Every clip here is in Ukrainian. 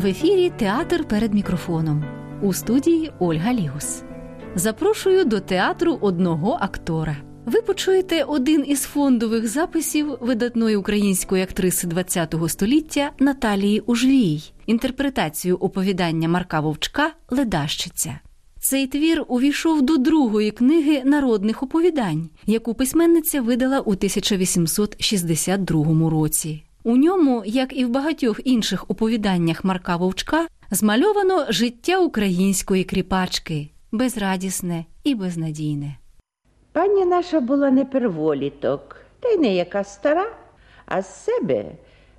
В ефірі Театр перед мікрофоном у студії Ольга Лігус. Запрошую до театру одного актора. Ви почуєте один із фондових записів видатної української актриси ХХ століття Наталії Ужвій, інтерпретацію оповідання Марка Вовчка Ледащиця. Цей твір увійшов до другої книги народних оповідань, яку письменниця видала у 1862 році. У ньому, як і в багатьох інших оповіданнях Марка Вовчка, змальовано життя української кріпачки безрадісне і безнадійне. Пані наша була не перволіток, та й не яка стара, а з себе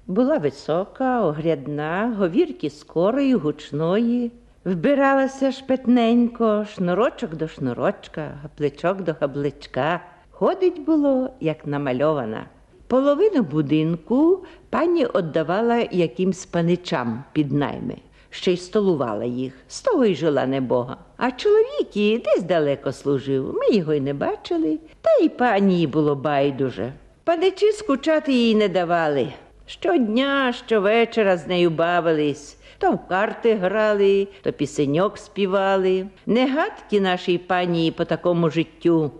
була висока, огрядна, говірки скорої, гучної, вбиралася шпетненько, шнурочок до шнурочка, гапличок до габличка. Ходить було, як намальована. Половину будинку пані віддавала якимсь паничам під найми, ще й столувала їх, з того й жила небога. А чоловік її десь далеко служив, ми його й не бачили, та й пані було байдуже. Паничі скучати їй не давали. Щодня, щовечора з нею бавились, то в карти грали, то пісеньок співали. Негадки нашій пані по такому життю.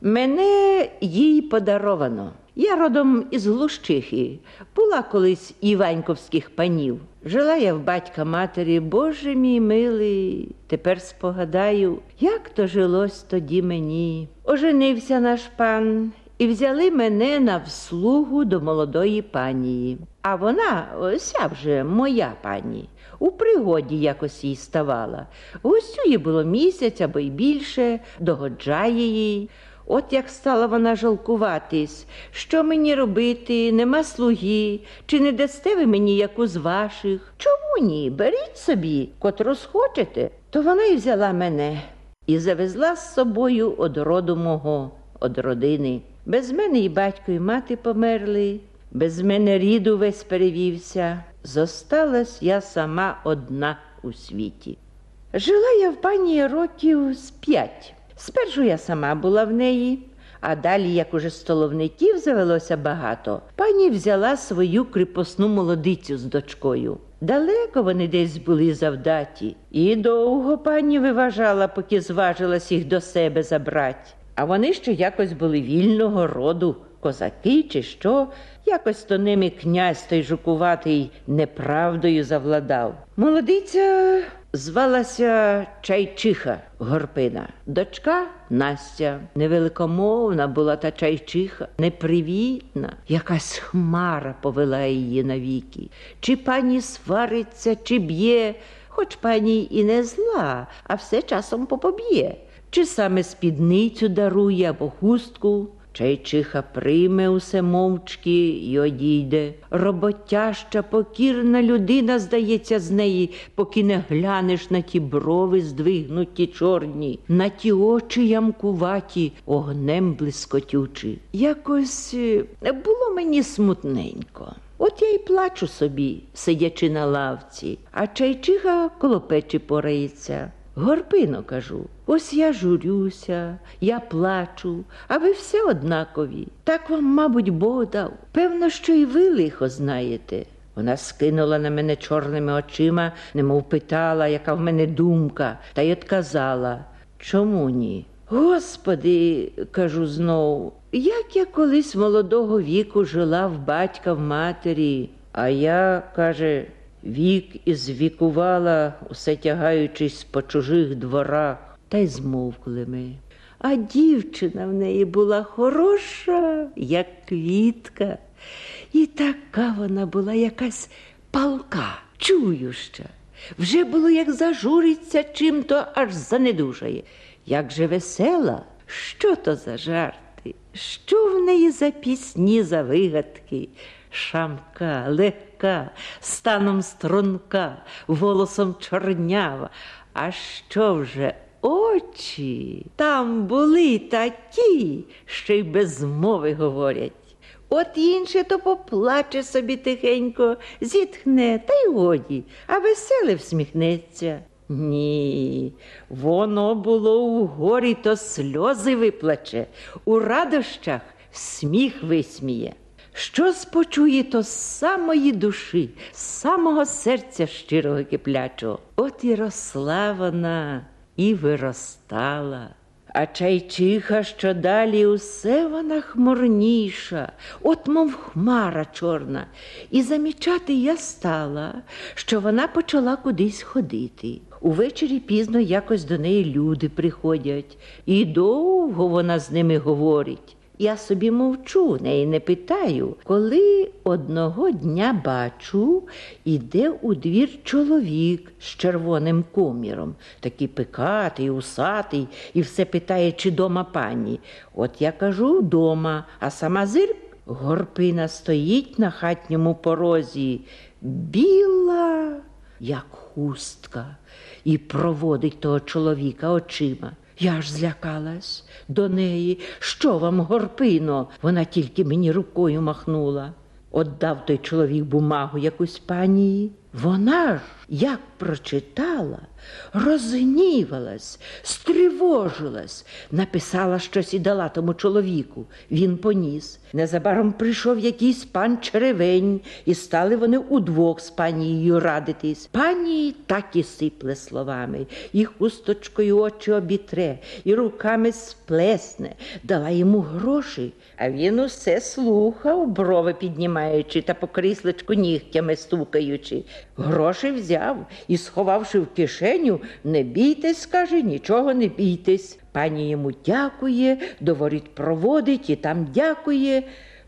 Мене їй подаровано. Я родом із Глущихи, була колись іваньковських панів. Жила я в батька матері, Боже мій милий, тепер спогадаю, як то жилось тоді мені. Оженився наш пан, і взяли мене на вслугу до молодої панії. А вона, ося вже моя пані, у пригоді якось їй ставала. Гостю було місяць або й більше, догоджає їй. От як стала вона жалкуватись, що мені робити, нема слуги, чи не дасте ви мені яку з ваших? Чому ні? Беріть собі, котру схочете. То вона й взяла мене і завезла з собою од роду мого, од родини. Без мене і батько, і мати померли, без мене ріду весь перевівся. Зосталась я сама одна у світі. Жила я в пані років з п'ять. Спершу я сама була в неї, а далі, як уже столовників завелося багато, пані взяла свою кріпосну молодицю з дочкою. Далеко вони десь були завдаті, і довго пані виважала, поки зважилась їх до себе забрать. А вони ще якось були вільного роду, козаки чи що, якось то ними князь той жукуватий неправдою завладав. Молодиця звалася Чайчиха Горпина. Дочка Настя невеликомовна була та чайчиха, непривітна, якась хмара повела її навіки. Чи пані свариться, чи б'є, хоч пані і не зла, а все часом попоб'є. Чи саме спідницю дарує або хустку, Чайчиха прийме усе мовчки й одійде. Роботяща, покірна людина, здається, з неї, поки не глянеш на ті брови здвигнуті чорні, на ті очі ямкуваті, огнем блискотючі. Якось е, було мені смутненько. От я й плачу собі, сидячи на лавці, а чайчиха коло печі порається. Горпино, кажу, ось я журюся, я плачу, а ви все однакові. Так вам, мабуть, Бог дав. Певно, що і ви лихо знаєте. Вона скинула на мене чорними очима, немов питала, яка в мене думка, та й отказала. Чому ні? Господи, кажу знову, як я колись молодого віку жила в батька в матері, а я, каже, Вік ізвікувала, усе тягаючись по чужих дворах, та й змовкли ми. А дівчина в неї була хороша, як квітка, і така вона була якась палка, чующа. Вже було, як зажуриться чим то аж занедужає. Як же весела, що то за жарти, що в неї за пісні, за вигадки, шамка, легка, станом струнка, волосом чорнява. А що вже очі там були такі, що й без мови говорять. От інше то поплаче собі тихенько, зітхне, та й годі, а веселе всміхнеться. Ні, воно було у горі, то сльози виплаче, у радощах сміх висміє. що спочує то з самої душі, з самого серця щирого киплячого. От і росла вона, і виростала. А чайчиха, що далі усе вона хмурніша, от мов хмара чорна, і замічати я стала, що вона почала кудись ходити. Увечері пізно якось до неї люди приходять, і довго вона з ними говорить. Я собі мовчу, неї не питаю. Коли одного дня бачу, іде у двір чоловік з червоним коміром, такий пикатий, усатий, і все питає, чи дома пані. От я кажу дома, а сама зирк горпина стоїть на хатньому порозі, біла, як хустка, і проводить того чоловіка очима. Я ж злякалась до неї. Що вам, горпино? Вона тільки мені рукою махнула. Отдав той чоловік бумагу якусь панії. Вона ж, як прочитала, розгнівалась, стривожилась, написала щось і дала тому чоловіку. Він поніс. Незабаром прийшов якийсь пан черевень, і стали вони удвох з панією радитись. Пані так і сипле словами, і хусточкою очі обітре, і руками сплесне, дала йому гроші, а він усе слухав, брови піднімаючи та по кріслечку нігтями стукаючи. Гроші взяв і, сховавши в кишеню, не бійтесь, каже, нічого не бійтесь. Пані йому дякує, до воріт проводить і там дякує.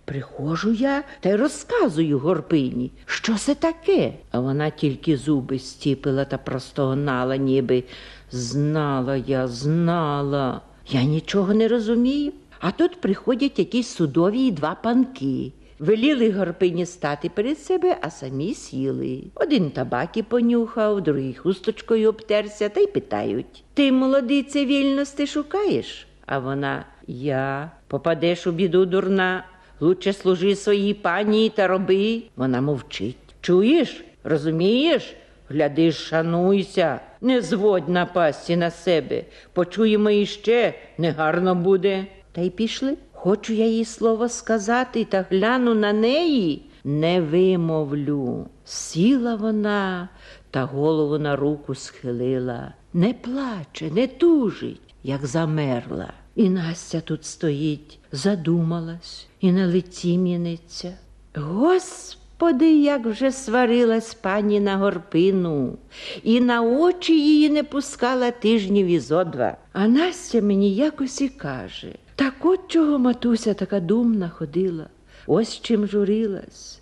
Приходжу я та й розказую горпині, що це таке. А вона тільки зуби стіпила та простогнала, ніби знала я, знала. Я нічого не розумію. А тут приходять якісь судові і два панки. Веліли горпині стати перед себе, а самі сіли. Один табаки понюхав, другий хусточкою обтерся та й питають Ти, молодице, вільності шукаєш? А вона я попадеш у біду дурна, лучше служи своїй пані та роби. Вона мовчить. Чуєш? Розумієш? Глядиш, шануйся, не зводь напасті на себе. Почуємо іще, негарно буде. Та й пішли. Хочу я їй слово сказати та гляну на неї, не вимовлю. Сіла вона та голову на руку схилила. Не плаче, не тужить, як замерла. І Настя тут стоїть, задумалась і на лиці міниться. Господи, як вже сварилась пані на горпину, і на очі її не пускала тижнів і зо два. А Настя мені якось і каже так от чого матуся така думна ходила, ось чим журилась.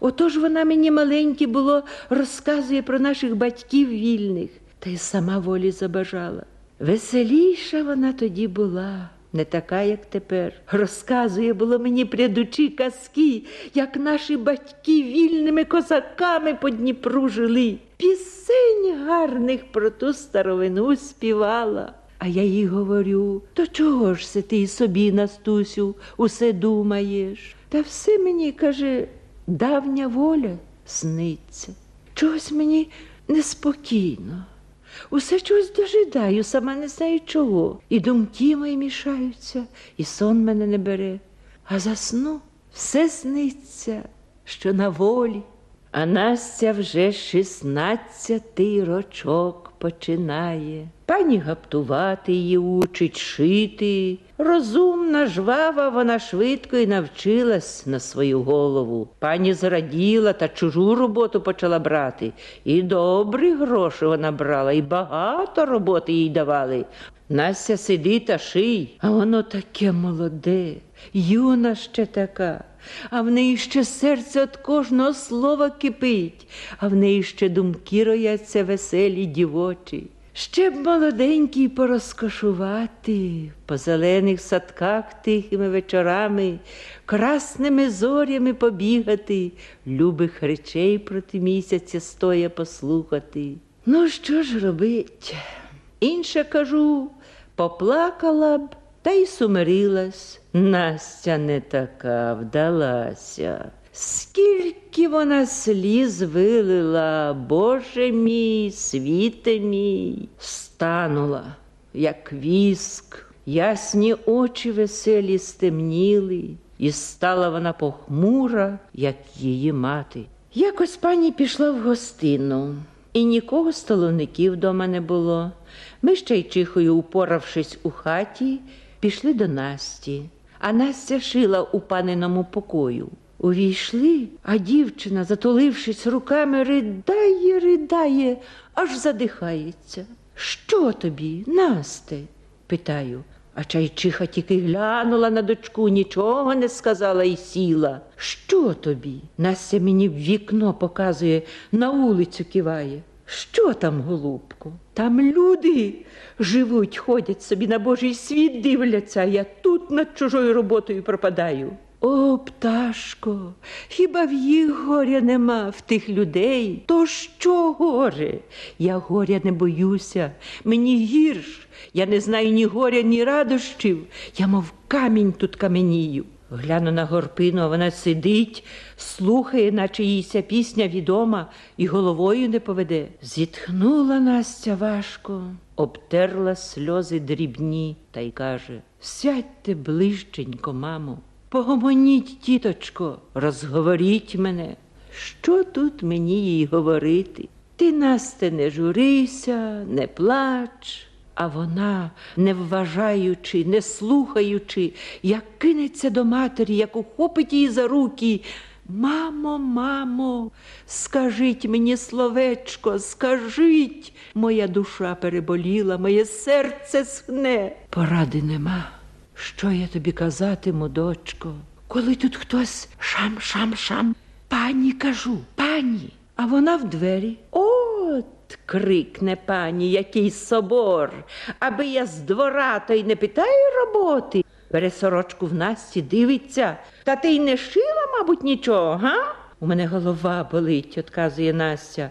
Отож вона мені маленьке було, розказує про наших батьків вільних, та й сама волі забажала. Веселіша вона тоді була, не така, як тепер. Розказує було мені прядучі казки, як наші батьки вільними козаками по Дніпру жили. Пісень гарних про ту старовину співала. А я їй говорю, то чого ж се ти собі, Настусю, усе думаєш? Та все мені, каже, давня воля сниться. Чогось мені неспокійно. Усе чогось дожидаю, сама не знаю чого. І думки мої мішаються, і сон мене не бере. А засну все сниться, що на волі. А Настя вже шістнадцятий рочок починає. Пані гаптувати її учить, шити. Розумна, жвава, вона швидко і навчилась на свою голову. Пані зраділа та чужу роботу почала брати. І добрі гроші вона брала, і багато роботи їй давали. Настя сиди та ший, а воно таке молоде, юна ще така, а в неї ще серце від кожного слова кипить, а в неї ще думки рояться веселі дівочі. Ще б молоденький порозкошувати по зелених садках тихими вечорами, красними зорями побігати, любих речей проти місяця стоя послухати. Ну, що ж робить? Інше кажу, поплакала б та й сумирилась. Настя не така вдалася. Скільки вона сліз вилила, Боже мій, світе мій, станула, як віск, ясні очі веселі стемніли, і стала вона похмура, як її мати. Якось пані пішла в гостину, і нікого столовників дома не було. Ми з чайчихою, упоравшись у хаті, пішли до Насті, а Настя шила у паниному покою. Увійшли, а дівчина, затулившись руками, ридає, ридає, аж задихається. Що тобі, Насте? питаю. А чайчиха тільки глянула на дочку, нічого не сказала і сіла. Що тобі? Настя мені в вікно показує, на вулицю киває. Що там, голубко? Там люди живуть, ходять собі на Божий світ дивляться, а я тут над чужою роботою пропадаю. О, пташко, хіба в їх горя нема в тих людей? То що горе? Я горя не боюся, мені гірш. Я не знаю ні горя, ні радощів. Я, мов камінь тут каменію. Гляну на горпину, а вона сидить, слухає, наче їй ця пісня відома, і головою не поведе. Зітхнула Настя важко, обтерла сльози дрібні та й каже Сядьте ближченько, мамо. Погомоніть, тіточко, розговоріть мене. Що тут мені їй говорити? Ти, Насте, не журися, не плач. А вона, не вважаючи, не слухаючи, як кинеться до матері, як ухопить її за руки. Мамо, мамо, скажіть мені словечко, скажіть, моя душа переболіла, моє серце схне. Поради нема. Що я тобі казатиму, дочко? Коли тут хтось шам-шам-шам, пані кажу, пані, а вона в двері. От крикне пані, який собор, аби я з двора то й не питаю роботи. Бере сорочку в Насті, дивиться. Та ти й не шила, мабуть, нічого, га? У мене голова болить, отказує Настя.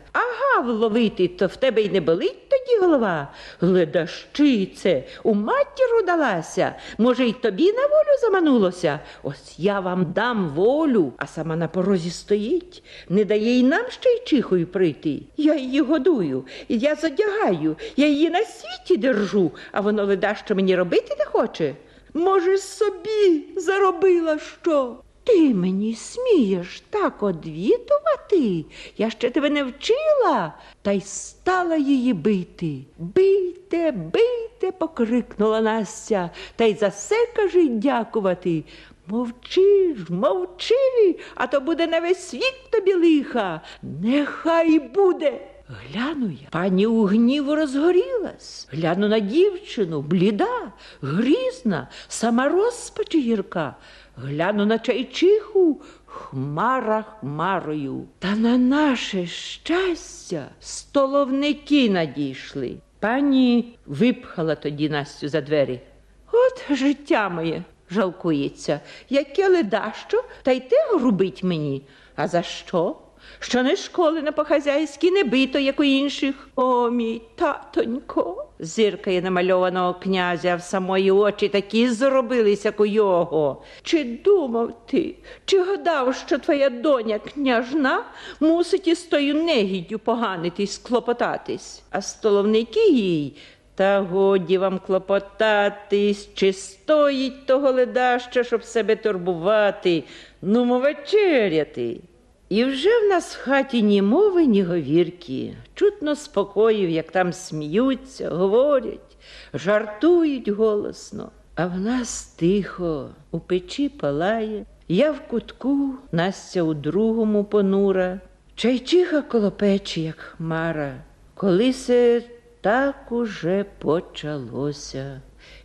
Ага, вловити, то в тебе й не болить тоді голова. Ледащице, у матіру далася. Може, й тобі на волю заманулося? Ось я вам дам волю, а сама на порозі стоїть, не дає й нам ще й чихою прийти. Я її годую, я задягаю, я її на світі держу, а воно ледащо мені робити не хоче. Може, собі заробила що? Ти мені смієш так одвітувати? Я ще тебе не вчила, та й стала її бити. Бийте, бийте, покрикнула Настя, та й за все кажіть дякувати. Мовчи ж, мовчи, а то буде на весь світ тобі лиха. Нехай буде. Гляну я, пані у гніву розгорілась. Гляну на дівчину, бліда, грізна, сама розпач гірка. Гляну на чайчиху, хмара хмарою. Та на наше щастя столовники надійшли. Пані випхала тоді Настю за двері. От життя моє жалкується, яке ледащо, та й те грубить мені. А за що? Що не школи по хазяйськи не бито, як у інших. О, мій татонько. Зиркає намальованого князя в самої очі такі зробились, як у його. Чи думав ти, чи гадав, що твоя доня княжна мусить із тою негіддю поганитись, клопотатись, а столовники їй. Та годі вам клопотатись, чи стоїть того ледаща, щоб себе турбувати, ну вечеряти. І вже в нас в хаті ні мови, ні говірки. Чутно спокоїв, як там сміються, говорять, жартують голосно. А в нас тихо, у печі палає, я в кутку, Настя у другому понура, чайчиха коло печі, як хмара. Коли се так уже почалося.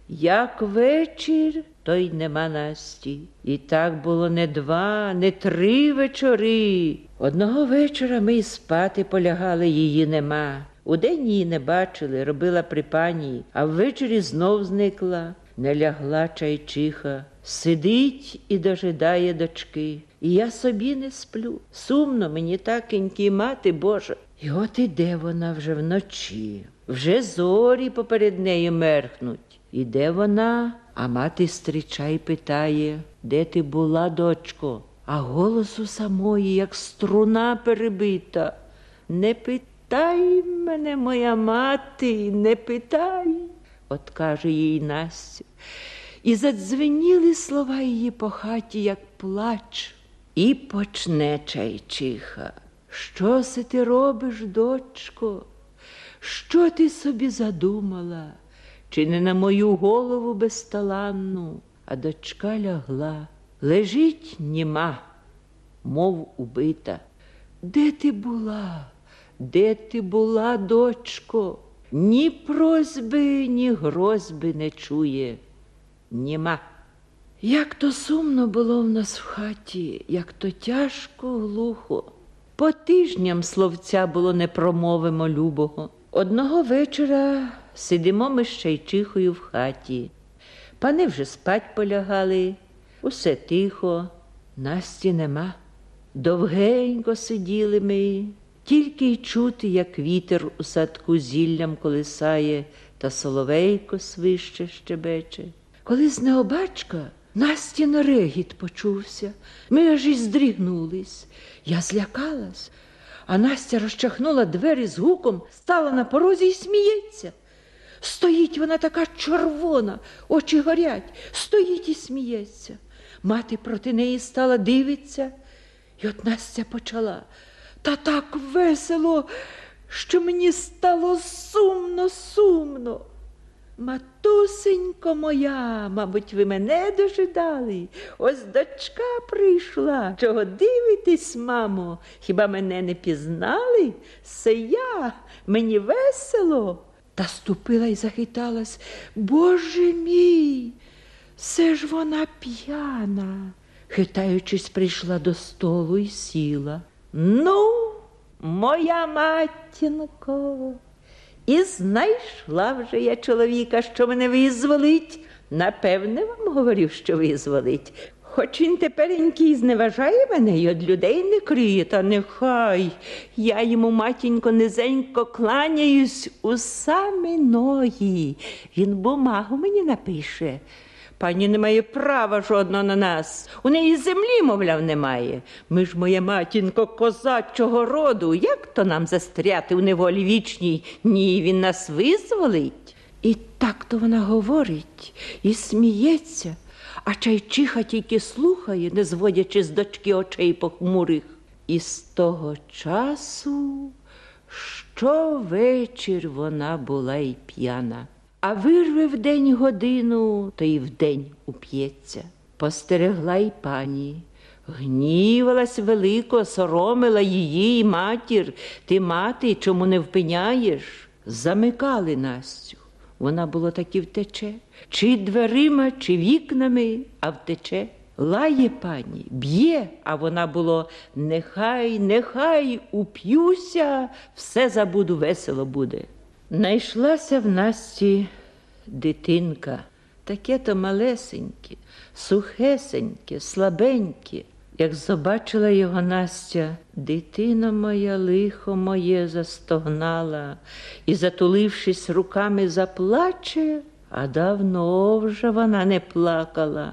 Як вечір, то й нема Насті. І так було не два, не три вечори. Одного вечора ми й спати полягали, її нема. Удень її не бачили, робила при пані, а ввечері знов зникла, не лягла чайчиха. Сидить і дожидає дочки. І я собі не сплю. Сумно мені такенькі мати Божа. І от іде вона вже вночі, вже зорі поперед нею мерхнуть. Іде вона, а мати стрічай питає, де ти була, дочко? А голосу самої, як струна перебита. Не питай мене, моя мати, не питай, от каже їй Настя. і задзвеніли слова її по хаті, як плач. І почне чайчиха. Що се ти робиш, дочко? Що ти собі задумала? Чи не на мою голову безталанну? А дочка лягла, лежить німа, мов убита. Де ти була? Де ти була, дочко? Ні просьби, ні грозьби не чує. Німа. Як то сумно було в нас в хаті, як то тяжко, глухо. По тижням словця було не промовимо любого. Одного вечора сидимо ми з чайчихою в хаті. Пани вже спать полягали, усе тихо, Насті нема. Довгенько сиділи ми, тільки й чути, як вітер у садку зіллям колисає, та соловейко свище щебече. Коли з необачка Настін регіт почувся, ми аж і здрігнулись. Я злякалась, а Настя розчахнула двері з гуком, стала на порозі і сміється. Стоїть вона така червона, очі горять, стоїть і сміється. Мати проти неї стала дивиться, і от Настя почала. Та так весело, що мені стало сумно, сумно. Матусенько моя, мабуть, ви мене дожидали. Ось дочка прийшла. Чого дивитесь, мамо? Хіба мене не пізнали? Це я, мені весело. Та ступила і захиталась. Боже мій, це ж вона п'яна. Хитаючись, прийшла до столу і сіла. Ну, моя матінко. І знайшла вже я чоловіка, що мене визволить. Напевне, вам говорю, що визволить. Хоч він теперенький зневажає мене і від людей не криє, та нехай. Я йому, матінько, низенько кланяюсь у самі ноги. Він бумагу мені напише. Пані не має права жодного на нас. У неї землі, мовляв, немає. Ми ж, моя матінко, козачого роду. Як то нам застряти у неволі вічній? Ні, він нас визволить. І так то вона говорить і сміється, а чайчиха тільки слухає, не зводячи з дочки очей похмурих. І з того часу щовечір вона була й п'яна. А вирве в день годину, то й вдень уп'ється. Постерегла й пані. Гнівалась велико, соромила її і матір. Ти, мати, чому не впиняєш? Замикали Настю. Вона було таки втече, чи дверима, чи вікнами, а втече. Лає пані, б'є, а вона було нехай, нехай уп'юся, все забуду, весело буде. Найшлася в Насті дитинка, таке то малесеньке, сухесеньке, слабеньке. Як побачила його Настя, дитина моя лихо моє застогнала і, затулившись руками, заплаче, а давно вже вона не плакала.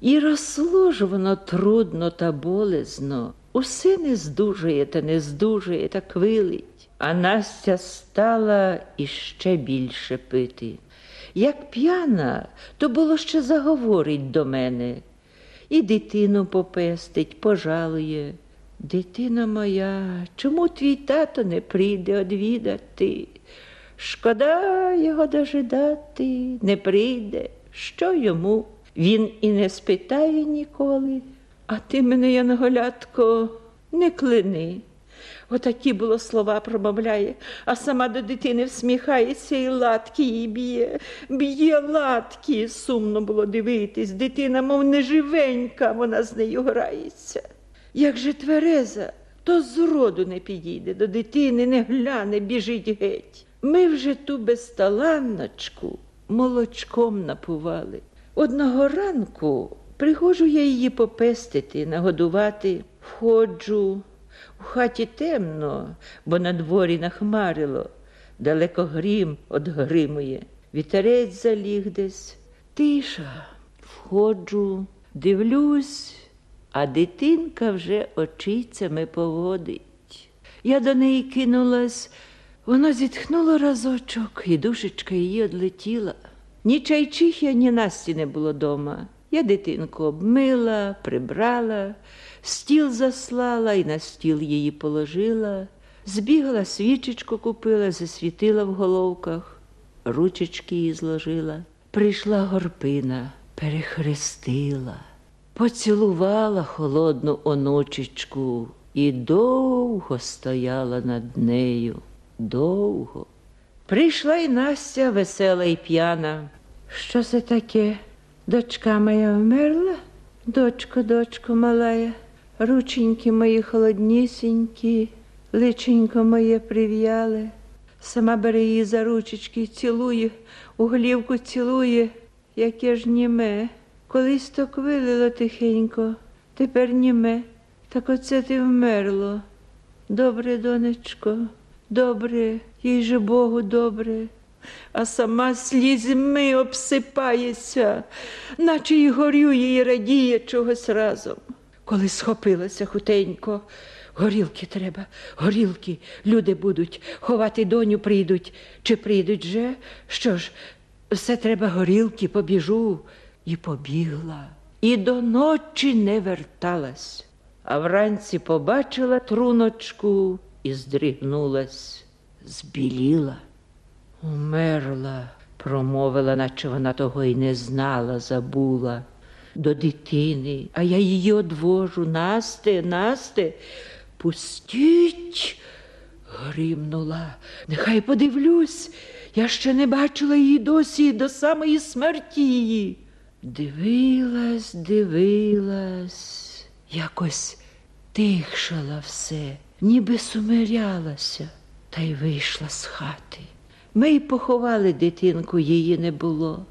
І росло ж воно трудно та болезно, усе не здужує та не здужує та квилить. А Настя стала іще більше пити. Як п'яна, то було ще заговорить до мене. І дитину попестить, пожалує. Дитина моя, чому твій тато не прийде одвідати? Шкода його дожидати, не прийде. Що йому? Він і не спитає ніколи. А ти мене, Янголятко, не клини. Отакі було слова промовляє, а сама до дитини всміхається і латки їй б'є, б'є латки. Сумно було дивитись. Дитина, мов неживенька, вона з нею грається. Як же твереза, то зроду не підійде до дитини, не гляне, біжить геть. Ми вже ту безталанночку молочком напували. Одного ранку приходжу я її попестити, нагодувати, входжу. У хаті темно, бо на дворі нахмарило, далеко грім одгримує, вітерець заліг десь. Тиша, входжу, дивлюсь, а дитинка вже очицями поводить. Я до неї кинулась, вона зітхнула разочок, і душечка її одлетіла. Ні чайчихи, ні Насті не було дома. Я дитинку обмила, прибрала, стіл заслала і на стіл її положила. Збігала, свічечку купила, засвітила в головках, ручечки її зложила. Прийшла горпина, перехрестила, поцілувала холодну онучечку і довго стояла над нею. Довго. Прийшла й Настя весела й п'яна. Що це таке? Дочка моя вмерла? Дочко, дочко малая, рученьки мої холоднісінькі, личенько моє прив'яле. Сама бере її за ручечки, цілує, у голівку цілує, яке ж німе. Колись то квилило тихенько, тепер німе. Так оце ти вмерло. Добре, донечко, добре, їй же Богу добре, а сама слізьми обсипається, наче й горює і радіє чогось разом. Коли схопилася хутенько, горілки треба, горілки, люди будуть, ховати доню прийдуть, чи прийдуть же? Що ж, все треба горілки, побіжу. І побігла, і до ночі не верталась. А вранці побачила труночку і здригнулась, збіліла. Умерла, промовила, наче вона того й не знала, забула. До дитини, а я її одвожу. Насте, Насте, пустіть, гримнула. Нехай подивлюсь, я ще не бачила її досі до самої смерті її. Дивилась, дивилась, якось тихшала все, ніби сумирялася, та й вийшла з хати. Ми й поховали дитинку, її не було.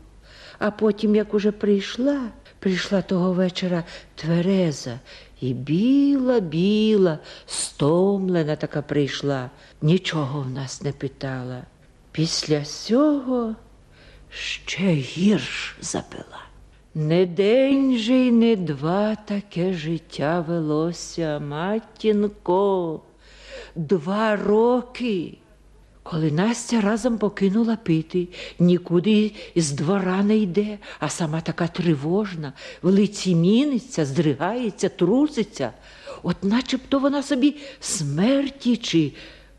А потім, як уже прийшла, прийшла того вечора твереза і біла, біла, стомлена така прийшла, нічого в нас не питала. Після цього ще гірш запила. Не день же й не два таке життя велося, матінко, два роки. Коли Настя разом покинула пити, нікуди з двора не йде, а сама така тривожна, в лиці міниться, здригається, труситься, от начебто вона собі смерті чи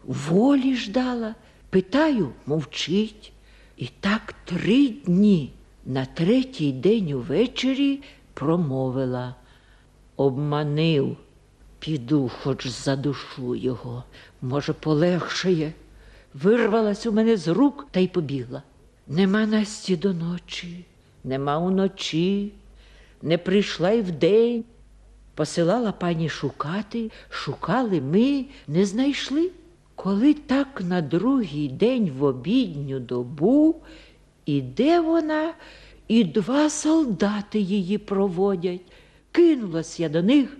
волі ждала. Питаю, мовчить. І так три дні. На третій день увечері промовила обманив, піду, хоч задушу його. Може, полегшає. Вирвалась у мене з рук та й побігла. Нема Насті до ночі, нема уночі, не прийшла й вдень. Посилала пані шукати, шукали ми, не знайшли. Коли так на другий день в обідню добу Іде вона, і два солдати її проводять. Кинулась я до них.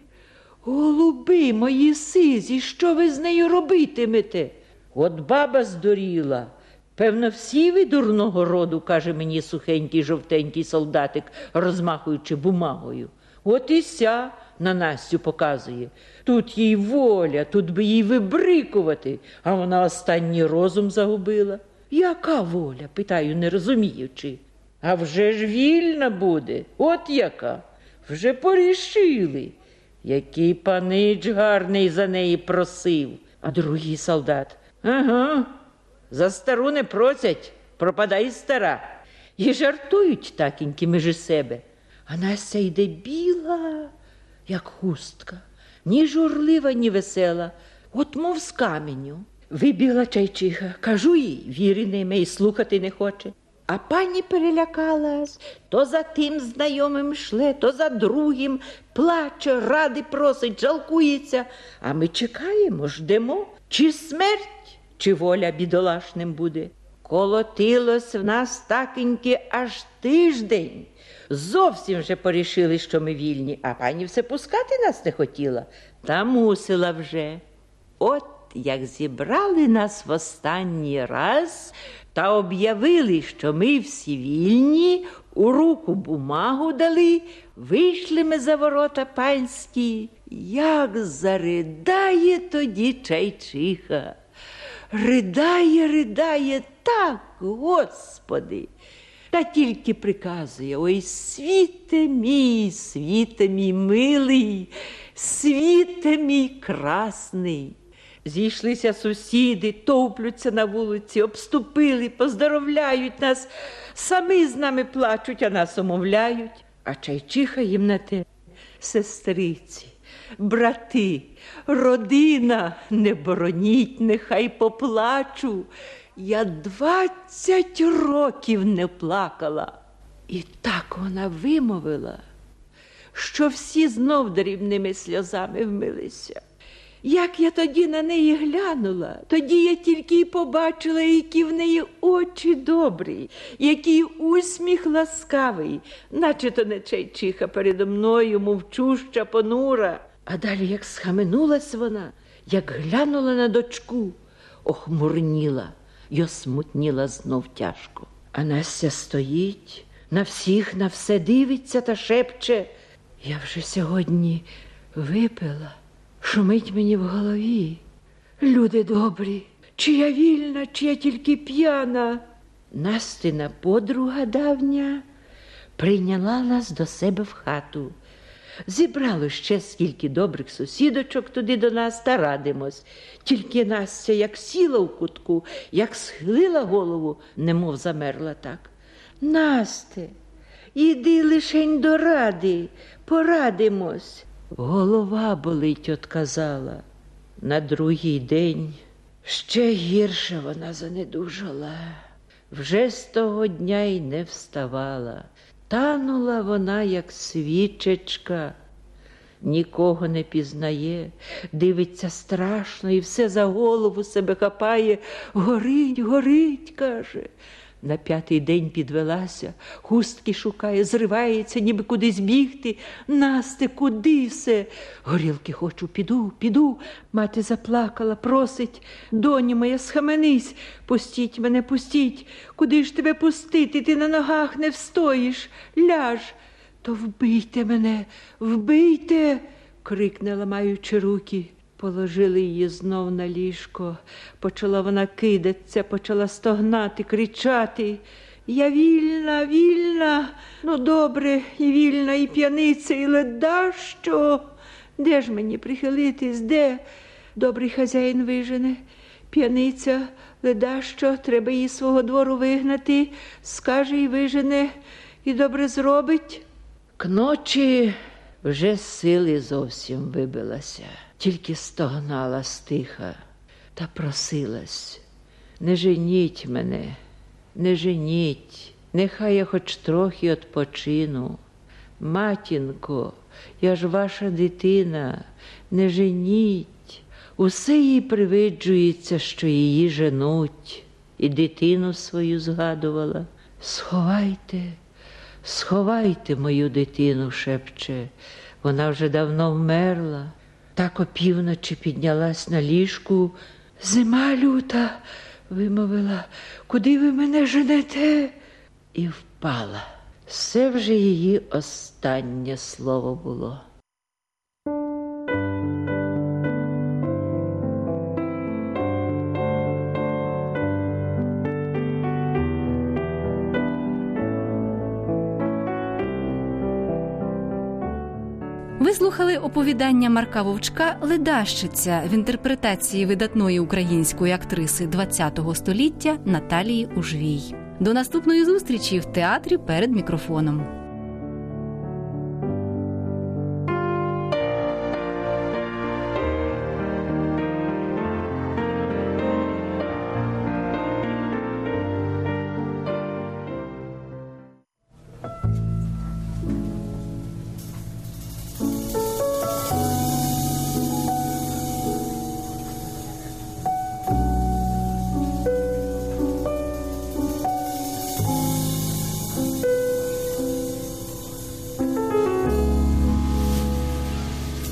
Голуби мої сизі, що ви з нею робитимете? От баба здуріла. Певно, всі ви дурного роду, каже мені сухенький жовтенький солдатик, розмахуючи бумагою. От і ся на Настю показує. Тут їй воля, тут би їй вибрикувати, а вона останній розум загубила. Яка воля? питаю, не розуміючи. А вже ж вільна буде, от яка. Вже порішили. Який панич гарний за неї просив. А другий солдат. Ага, за стару не просять, пропадай стара. І жартують такенькі між себе. А Настя йде біла, як хустка, ні журлива, ні весела, от мов з каменю. Вибігла чайчиха, кажу їй, віри не й слухати не хоче. А пані перелякалась, то за тим знайомим шле, то за другим плаче, ради просить, жалкується. А ми чекаємо, ждемо, чи смерть, чи воля бідолашним буде. Колотилось в нас такеньки аж тиждень. Зовсім вже порішили, що ми вільні, а пані все пускати нас не хотіла, та мусила вже. От як зібрали нас в останній раз та об'явили, що ми всі вільні, у руку бумагу дали, вийшли ми за ворота панські, як заридає тоді чайчиха. Ридає, ридає так, господи. та тільки приказує Ой, світе мій, світе мій милий, світе мій красний. Зійшлися сусіди, товплються на вулиці, обступили, поздоровляють нас, самі з нами плачуть, а нас умовляють, а чайчиха їм на те сестриці, брати, родина, не бороніть, нехай поплачу. Я двадцять років не плакала. І так вона вимовила, що всі знов дрібними сльозами вмилися. Як я тоді на неї глянула, тоді я тільки й побачила, які в неї очі добрі, який усміх ласкавий, наче то не чайчиха передо мною, мовчуща, понура. А далі, як схаменулась вона, як глянула на дочку, охмурніла й осмутніла знов тяжко. А Настя стоїть, на всіх на все дивиться та шепче. Я вже сьогодні випила. Шумить мені в голові. Люди добрі, чи я вільна, чи я тільки п'яна. Настина подруга давня прийняла нас до себе в хату. Зібрало ще скільки добрих сусідочок туди до нас та радимось. Тільки Настя як сіла в кутку, як схилила голову, немов замерла так. Насте, іди лишень до ради, порадимось. Голова болить, отказала. На другий день ще гірше вона занедужала. Вже з того дня й не вставала. Танула вона, як свічечка, нікого не пізнає, дивиться страшно і все за голову себе хапає. Горить, горить, каже. На п'ятий день підвелася, хустки шукає, зривається, ніби кудись бігти. Насте, куди все? Горілки хочу, піду, піду. Мати заплакала, просить. Доні моя, схаменись, пустіть мене, пустіть. Куди ж тебе пустити? Ти на ногах не встоїш. Ляж. То вбийте мене, вбийте, крикне, ламаючи руки. Положили її знов на ліжко. Почала вона кидатися, почала стогнати, кричати. Я вільна, вільна, ну добре, і вільна, і п'яниця, і леда що? Де ж мені прихилитись? Де? Добрий хазяїн вижене, п'яниця, леда що, треба її свого двору вигнати, скаже і вижене, і добре зробить. К ночі вже сили зовсім вибилася, тільки стогнала стиха та просилась. Не женіть мене, не женіть, нехай я хоч трохи відпочину. Матінко, я ж ваша дитина, не женіть. Усе їй привиджується, що її женуть, і дитину свою згадувала. Сховайте, сховайте мою дитину, шепче. Вона вже давно вмерла. Так опівночі піднялась на ліжку. Зима люта, вимовила, куди ви мене женете? І впала. Це вже її останнє слово було. Слухали оповідання Марка Вовчка Ледащиця в інтерпретації видатної української актриси ХХ століття Наталії Ужвій. До наступної зустрічі в театрі перед мікрофоном.